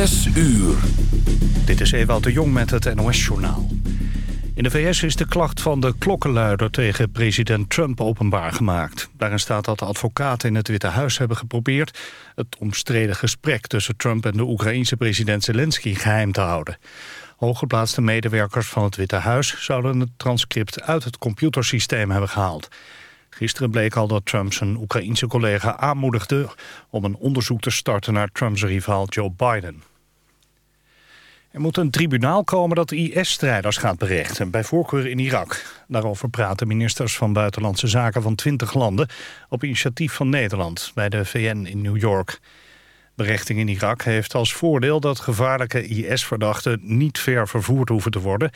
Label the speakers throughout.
Speaker 1: Zes uur.
Speaker 2: Dit is Ewout de Jong met het NOS-journaal. In de VS is de klacht van de klokkenluider tegen president Trump openbaar gemaakt. Daarin staat dat de advocaten in het Witte Huis hebben geprobeerd... het omstreden gesprek tussen Trump en de Oekraïense president Zelensky geheim te houden. Hooggeplaatste medewerkers van het Witte Huis... zouden het transcript uit het computersysteem hebben gehaald. Gisteren bleek al dat Trump zijn Oekraïense collega aanmoedigde... om een onderzoek te starten naar Trumps rivaal Joe Biden. Er moet een tribunaal komen dat IS-strijders gaat berechten, bij voorkeur in Irak. Daarover praten ministers van Buitenlandse Zaken van 20 landen... op initiatief van Nederland bij de VN in New York. Berechting in Irak heeft als voordeel dat gevaarlijke IS-verdachten... niet ver vervoerd hoeven te worden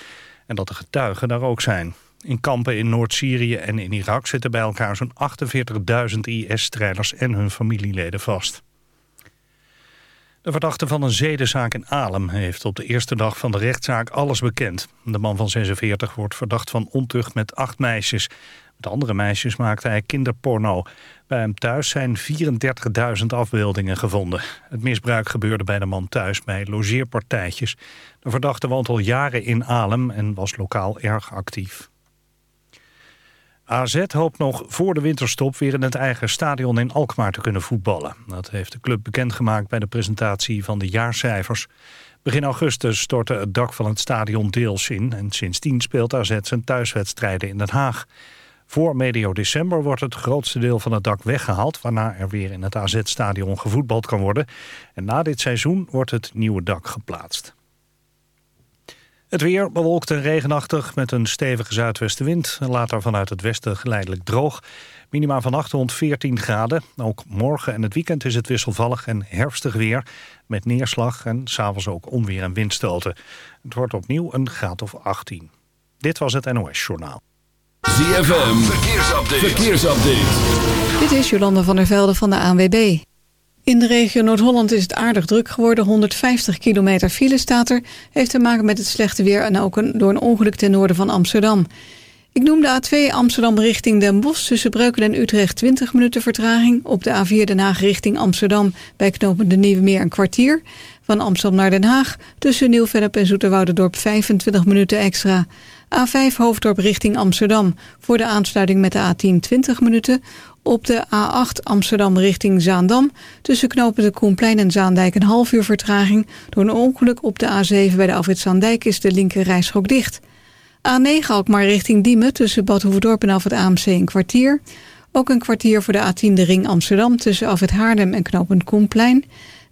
Speaker 2: en dat de getuigen daar ook zijn. In kampen in Noord-Syrië en in Irak zitten bij elkaar zo'n 48.000 IS-strijders en hun familieleden vast. De verdachte van een zedenzaak in Alem heeft op de eerste dag van de rechtszaak alles bekend. De man van 46 wordt verdacht van ontucht met acht meisjes. Met andere meisjes maakte hij kinderporno. Bij hem thuis zijn 34.000 afbeeldingen gevonden. Het misbruik gebeurde bij de man thuis bij logeerpartijtjes. De verdachte woont al jaren in Alem en was lokaal erg actief. AZ hoopt nog voor de winterstop weer in het eigen stadion in Alkmaar te kunnen voetballen. Dat heeft de club bekendgemaakt bij de presentatie van de jaarcijfers. Begin augustus stortte het dak van het stadion deels in... en sindsdien speelt AZ zijn thuiswedstrijden in Den Haag. Voor medio december wordt het grootste deel van het dak weggehaald... waarna er weer in het AZ-stadion gevoetbald kan worden. En na dit seizoen wordt het nieuwe dak geplaatst. Het weer bewolkt en regenachtig met een stevige zuidwestenwind. Later vanuit het westen geleidelijk droog. Minima vannacht rond 14 graden. Ook morgen en het weekend is het wisselvallig en herfstig weer. Met neerslag en s'avonds ook onweer en windstoten. Het wordt opnieuw een graad of 18. Dit was het NOS Journaal.
Speaker 1: ZFM, verkeersupdate. verkeersupdate.
Speaker 3: Dit is Jolanda van der Velde van de ANWB. In de regio Noord-Holland is het aardig druk geworden. 150 kilometer file staat er. Heeft te maken met het slechte weer en ook een, door een ongeluk ten noorden van Amsterdam. Ik noem de A2 Amsterdam richting Den Bosch tussen Breukelen en Utrecht 20 minuten vertraging. Op de A4 Den Haag richting Amsterdam bij knopen de Nieuwe Meer een kwartier. Van Amsterdam naar Den Haag tussen Nieuw-Vennep en Zoeterwouderdorp 25 minuten extra. A5 Hoofddorp richting Amsterdam voor de aansluiting met de A10 20 minuten. Op de A8 Amsterdam richting Zaandam tussen knopen de Koenplein en Zaandijk een half uur vertraging. Door een ongeluk op de A7 bij de Alfred Zaandijk is de linker rijstrook dicht. A9 Alkmaar richting Diemen tussen Bad Hoeverdorp en Alfred AMC een kwartier. Ook een kwartier voor de A10 de ring Amsterdam tussen Alfred Haardem en knooppunt Koenplein.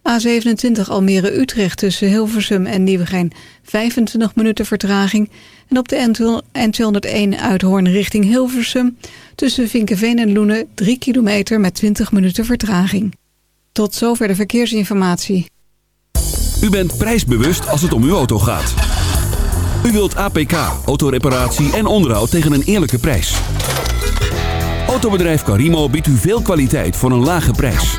Speaker 3: A27 Almere-Utrecht tussen Hilversum en Nieuwegein 25 minuten vertraging. En op de N201 Uithoorn richting Hilversum tussen Vinkenveen en Loenen 3 kilometer met 20 minuten vertraging. Tot zover de verkeersinformatie.
Speaker 1: U bent prijsbewust als het om uw auto gaat. U wilt APK, autoreparatie en onderhoud tegen een eerlijke prijs. Autobedrijf Carimo biedt u veel kwaliteit voor een lage prijs.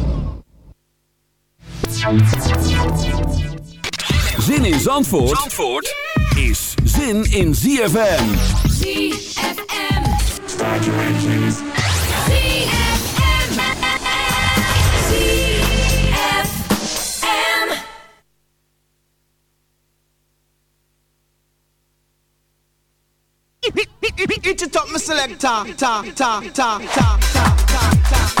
Speaker 1: Zin in Zandvoort, Zandvoort is zin in ZFM.
Speaker 4: ZFM. Start.
Speaker 5: ZFM. ZFM. Ta, ta, ta.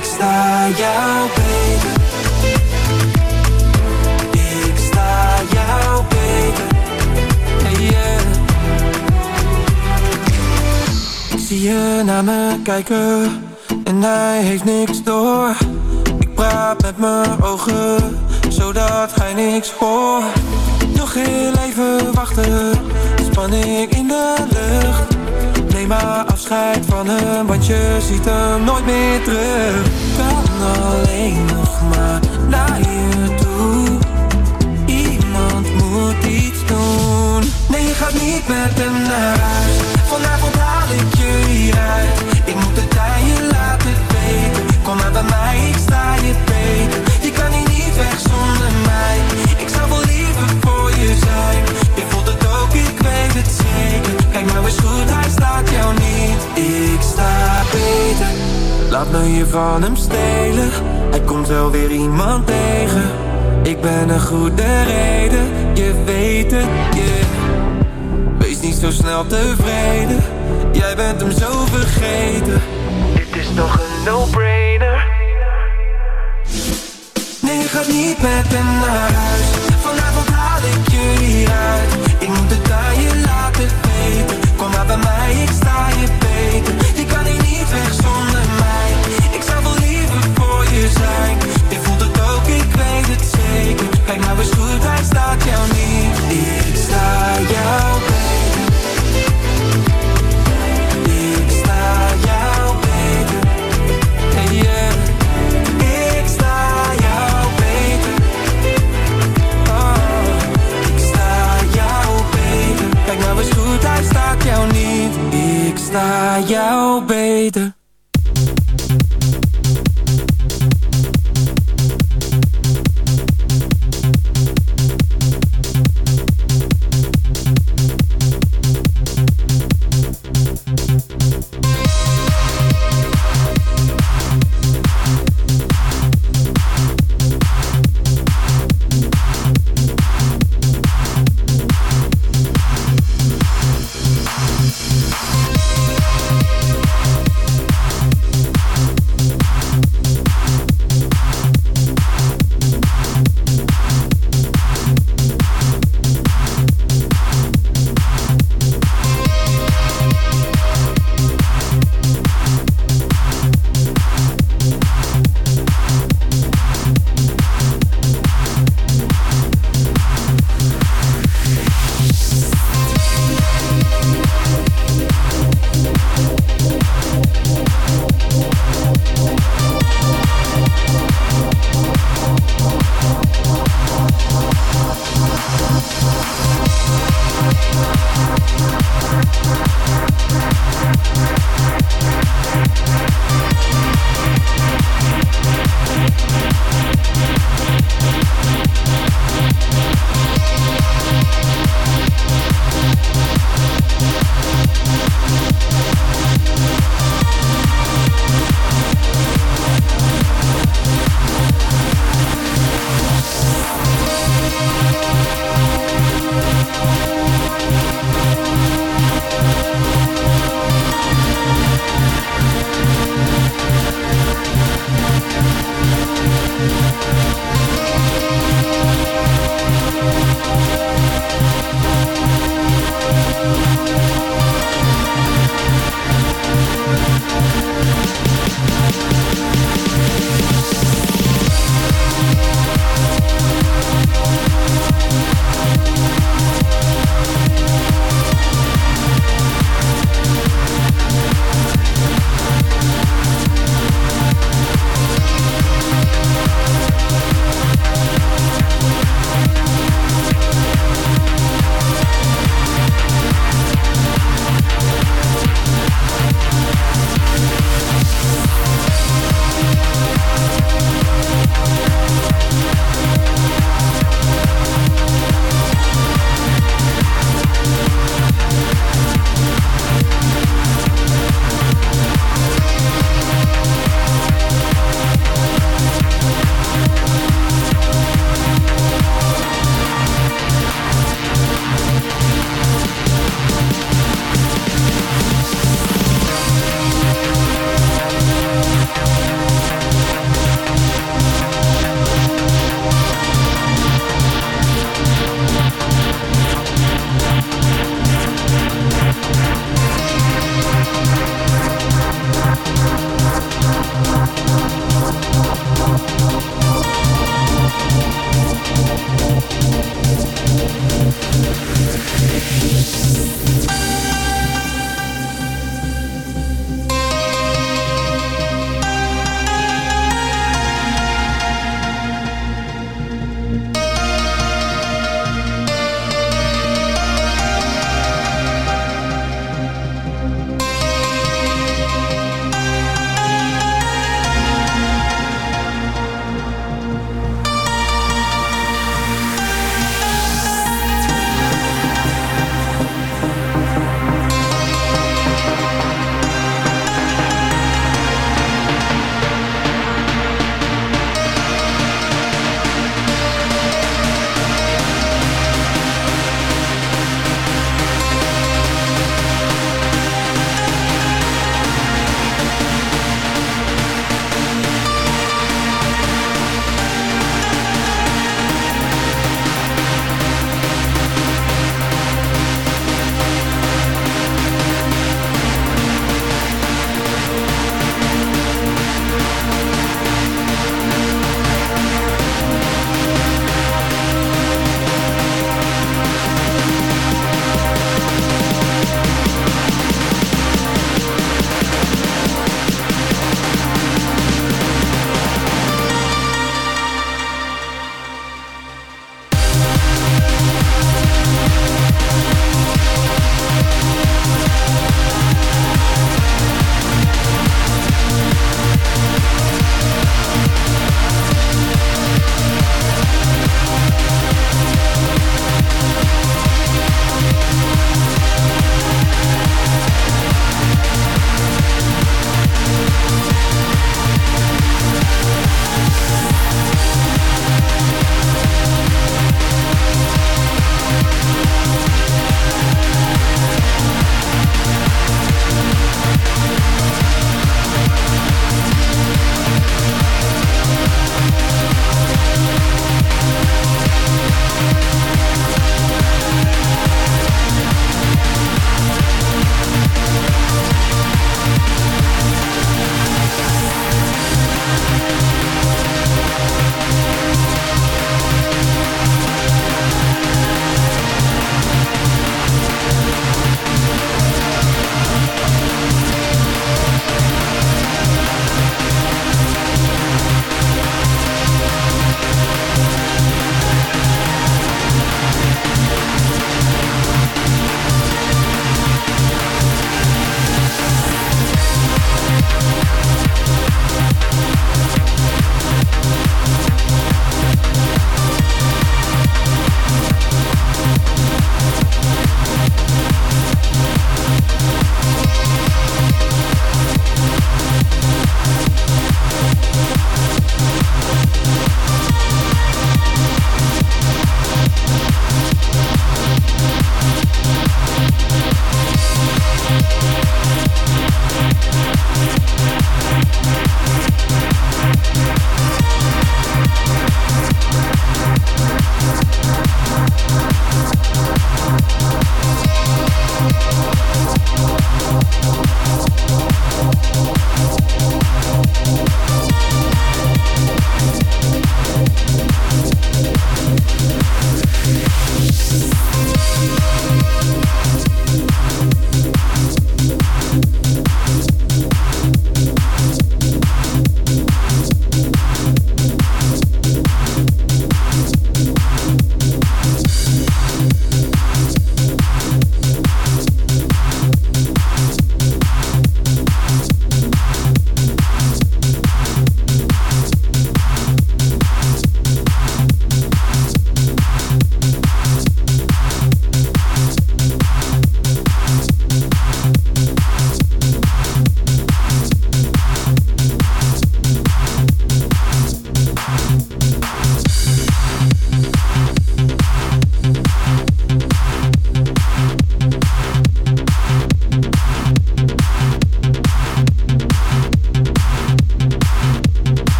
Speaker 6: Ik sta jou beter Ik sta jou beter hey yeah. Zie je naar me kijken en hij heeft niks door. Ik praat met mijn ogen, zodat hij niks hoort. Nog heel even wachten, spanning in de lucht. Neem maar afscheid van hem, want je ziet hem nooit meer terug. Kan alleen nog maar naar je toe. Iemand moet iets doen. Nee, je gaat niet met hem naar huis. Vanavond haal ik je hieruit. Ik moet het aan laten weten. Kom maar bij mij, ik sta je beter. Ik sta beter. Laat me je van hem stelen. Hij komt wel weer iemand tegen. Ik ben een goede reden, je weet het, yeah. Wees niet zo snel tevreden, jij bent hem zo vergeten. Dit is toch een no-brainer. Nee, je gaat niet met hem naar huis. Vanavond haal ik je hieruit. Ik moet het aan je laten weten.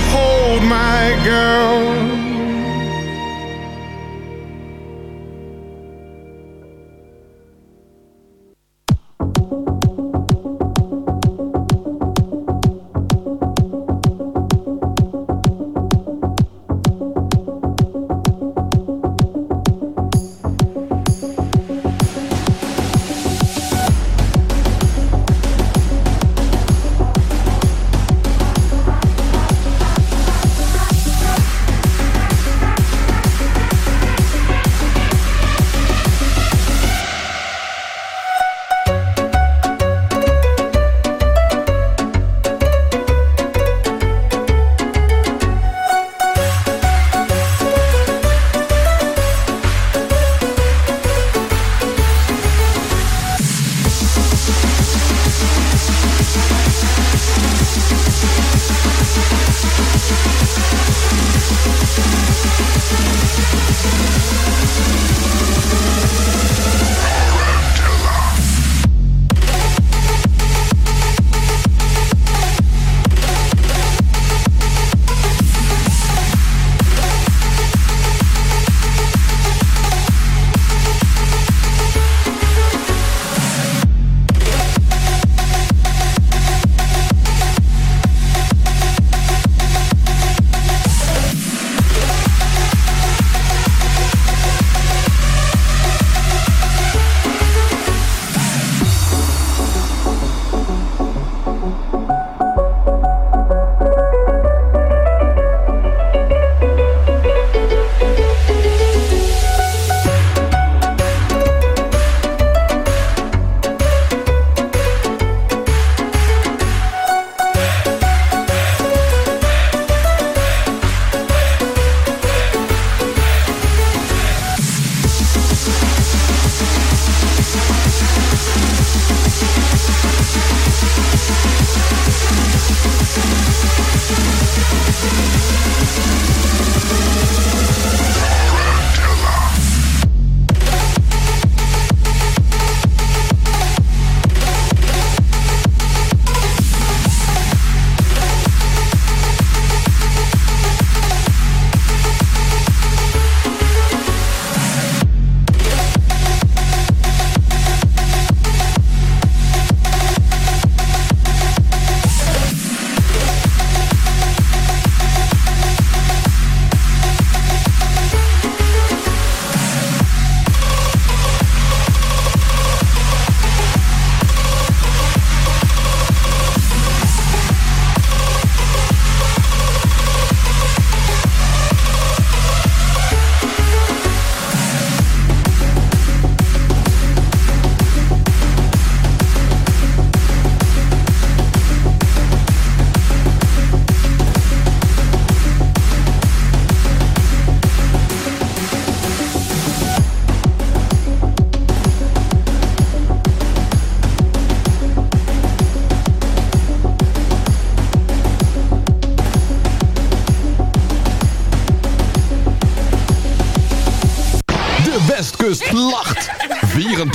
Speaker 7: hold my girl.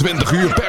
Speaker 8: 24 uur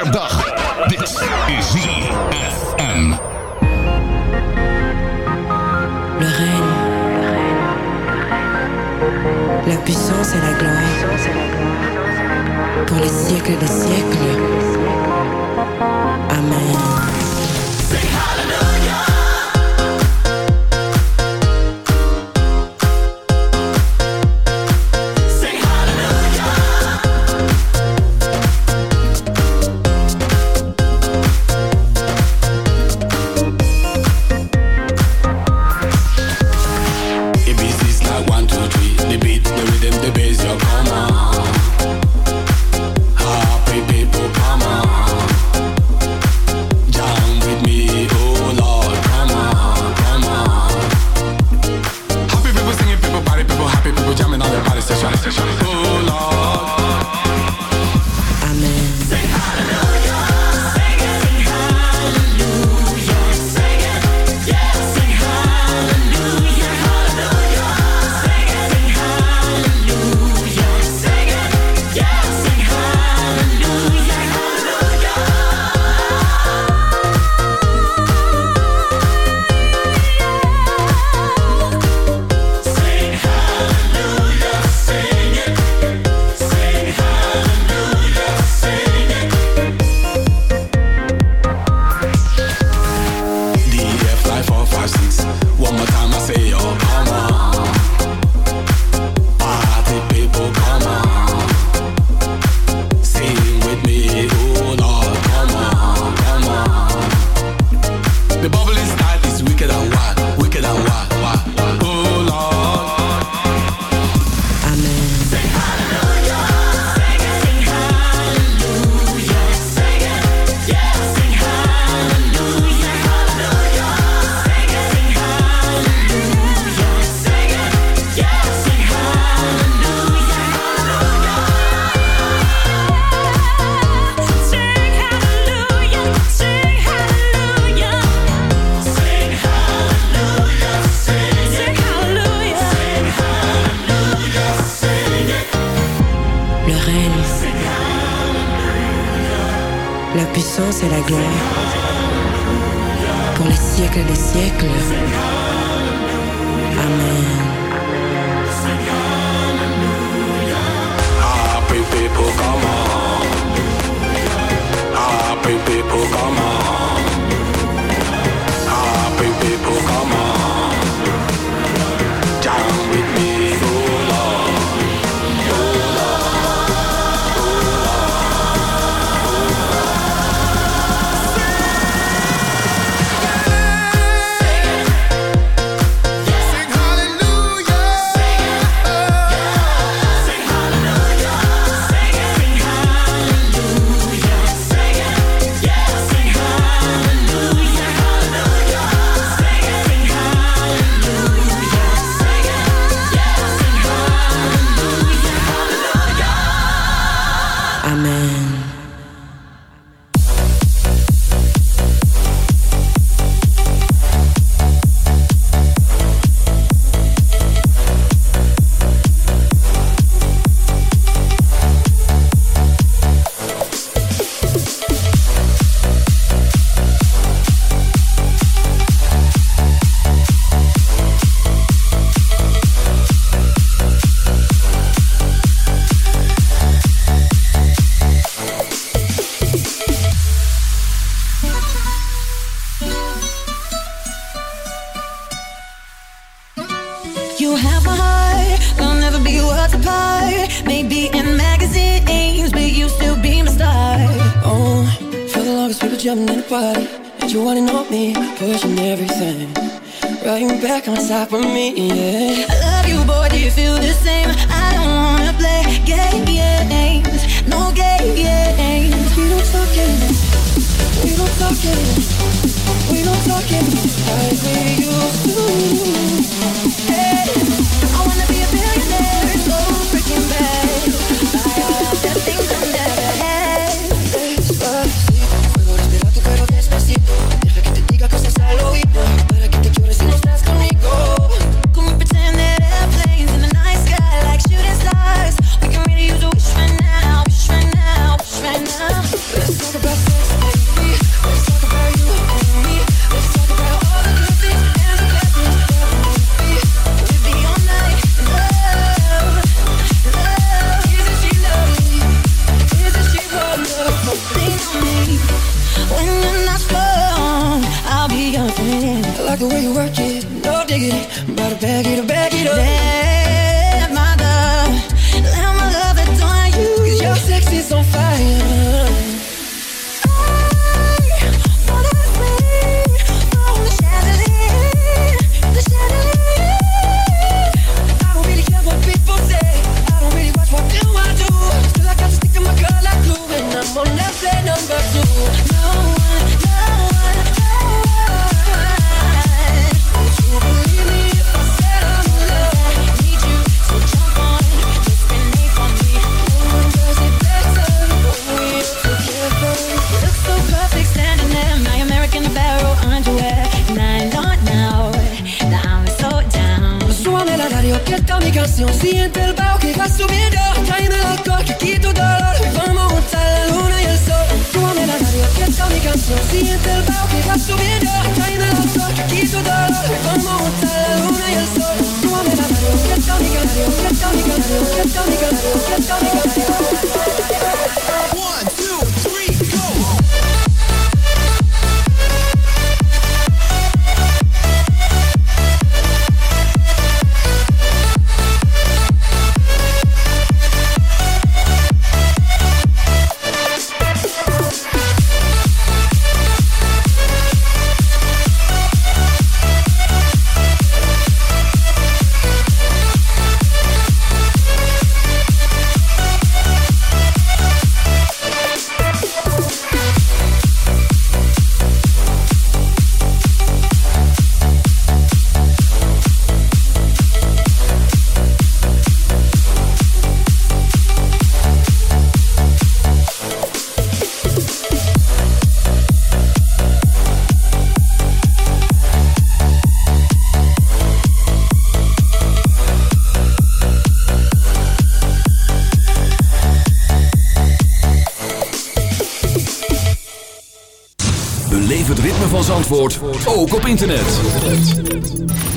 Speaker 1: ook op internet.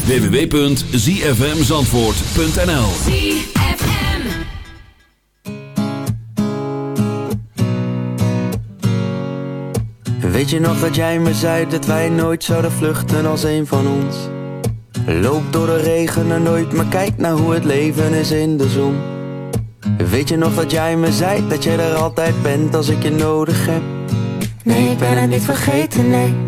Speaker 1: www.zfmzandvoort.nl
Speaker 9: Weet je nog dat jij me zei dat wij nooit zouden vluchten als een van ons? Loop door de regen en nooit, maar kijk naar hoe het leven is in de zon. Weet je nog dat jij me zei dat je er altijd bent als ik je nodig heb? Nee, ik ben het niet vergeten, nee.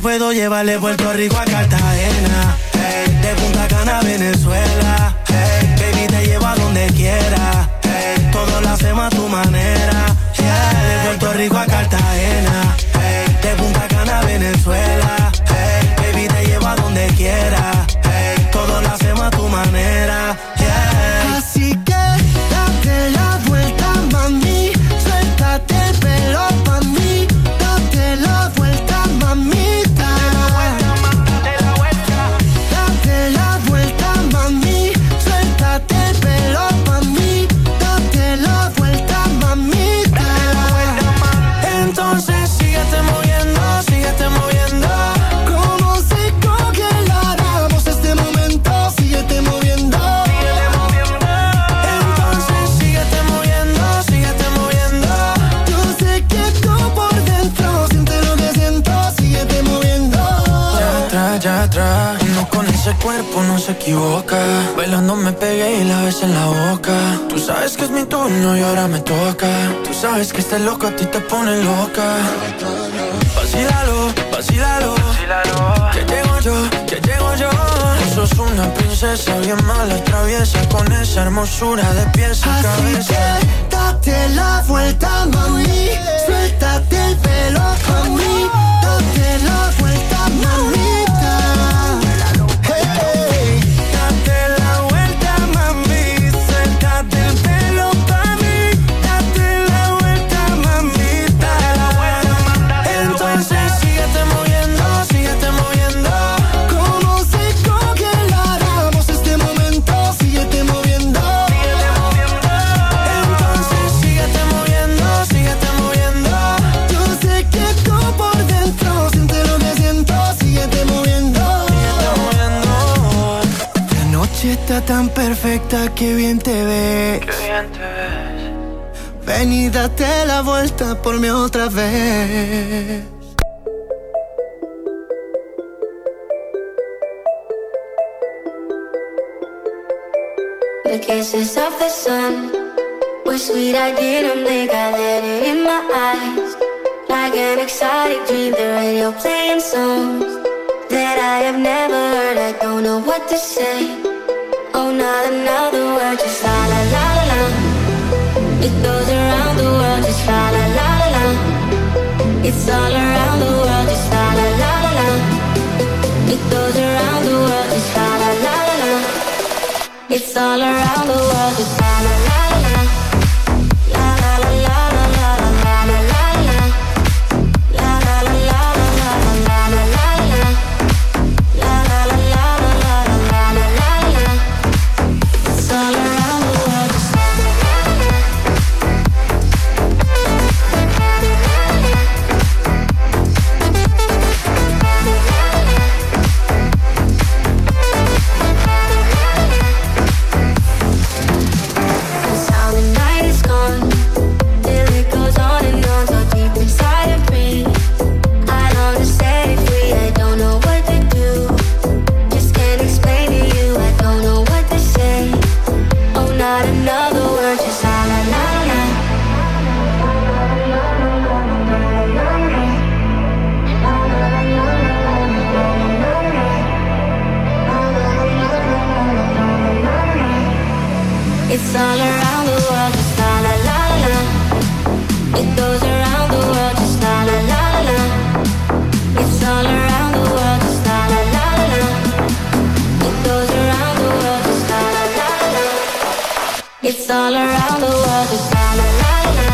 Speaker 10: puedo llevar de Puerto Rico a Cartagena. Hey, de Punta Cana a Venezuela. Hey, baby, te llevo a donde quiera. Hey, todo lo hacemos a tu manera. De Puerto Rico a Cartagena. De Punta Cana a Venezuela. Baby, te llevo a donde quiera.
Speaker 6: Sabes que este loco a ti te pone loca. Vacílalo, vacílalo. Que llego yo, que llego yo. Tú sos una princesa bien mala, traviesa. Con esa hermosura de pies a
Speaker 11: Así
Speaker 6: cabeza.
Speaker 11: que date la vuelta, mami. Suéltate el pelo pa' mí. Date la vuelta, mamita. Tan perfecta que bien te ves.
Speaker 6: bien te ves.
Speaker 11: Ven y date la vuelta por mí otra vez.
Speaker 12: The kisses of the sun were sweet. I didn't blink. I let it in my eyes, like an exotic dream. The radio playing songs that I have never heard. I don't know what to say. Oh, not another word, just la la la la. It goes around the world, just la la la la. It's all around the world, just la la la la. It goes around the world, just la la la la. It's all around the world, just la la. La It's all around the world. It's all around the world.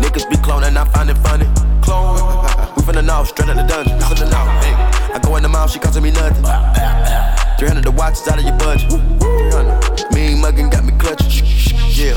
Speaker 13: Niggas be cloning, I find it funny. Clone. We finna know, straight out the dungeon. Finna know. Hey, I go in the mouth, she costing me nothing. 300 the watch is out of your budget. 300. Mean muggin' got me clutching. Yeah,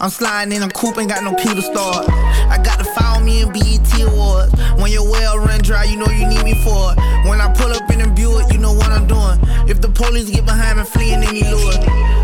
Speaker 14: I'm sliding in a coupe, ain't got no key to start. I got to follow me in BET Awards. When your well run dry, you know you need me for it. When I pull up in a Buick, you know what I'm doing. If the police get behind me, fleeing any lure.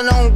Speaker 14: Rolling on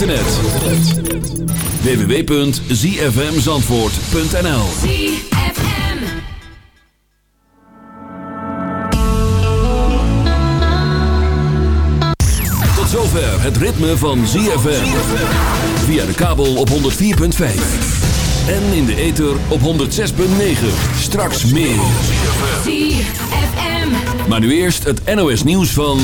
Speaker 1: internet. www.zfmzandvoort.nl Tot zover het ritme van ZFM. Via de kabel op 104.5. En in de ether op 106.9. Straks meer. Maar nu eerst het NOS nieuws van...